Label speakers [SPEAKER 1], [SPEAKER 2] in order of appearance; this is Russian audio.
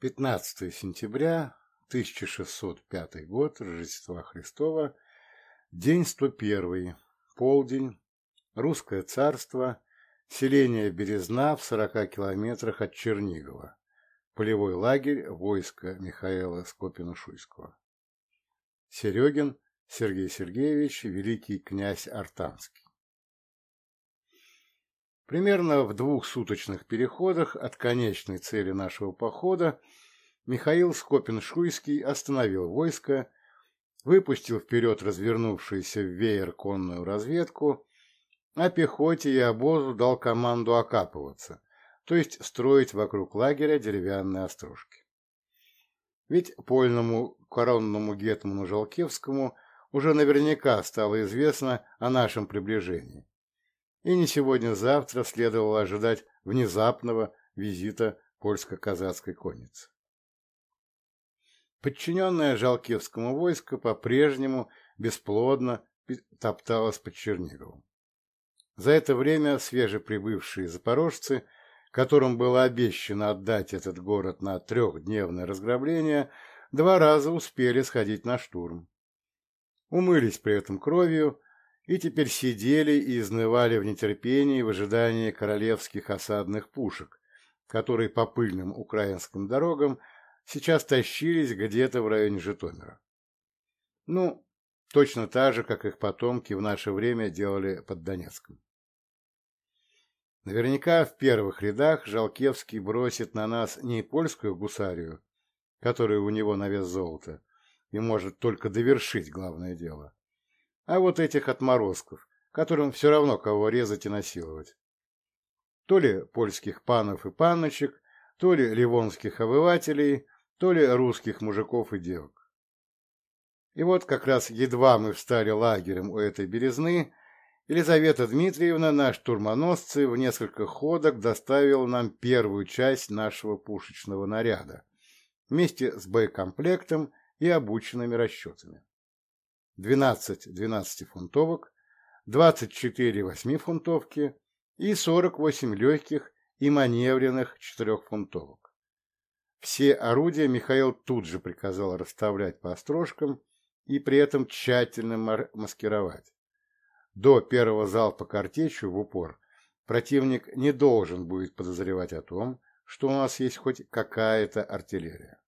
[SPEAKER 1] 15 сентября 1605 год, Рождества Христова, день 101, полдень, Русское царство, селение Березна в 40 километрах от Чернигова, полевой лагерь войска Михаила Скопина-Шуйского. Серегин Сергей Сергеевич, великий князь Артанский. Примерно в двух суточных переходах от конечной цели нашего похода Михаил Скопин-Шуйский остановил войско, выпустил вперед развернувшуюся в веер конную разведку, а пехоте и обозу дал команду окапываться, то есть строить вокруг лагеря деревянные острожки. Ведь польному коронному гетману Жалкевскому уже наверняка стало известно о нашем приближении и не сегодня-завтра следовало ожидать внезапного визита польско-казацкой конницы. Подчиненное Жалкевскому войско по-прежнему бесплодно топталось под Черниговым. За это время свежеприбывшие запорожцы, которым было обещано отдать этот город на трехдневное разграбление, два раза успели сходить на штурм. Умылись при этом кровью и теперь сидели и изнывали в нетерпении в ожидании королевских осадных пушек, которые по пыльным украинским дорогам сейчас тащились где-то в районе Житомира. Ну, точно так же, как их потомки в наше время делали под Донецком. Наверняка в первых рядах Жалкевский бросит на нас не польскую гусарию, которая у него на вес золота, и может только довершить главное дело, а вот этих отморозков, которым все равно кого резать и насиловать. То ли польских панов и панночек, то ли ливонских обывателей, то ли русских мужиков и девок. И вот как раз едва мы встали лагерем у этой березны, Елизавета Дмитриевна, наш штурмоносцы, в несколько ходок доставила нам первую часть нашего пушечного наряда вместе с боекомплектом и обученными расчетами. 12 12-фунтовок, 24 8-фунтовки и 48 легких и маневренных 4-фунтовок. Все орудия Михаил тут же приказал расставлять по острожкам и при этом тщательно маскировать. До первого залпа картечью в упор противник не должен будет подозревать о том, что у нас есть хоть какая-то артиллерия.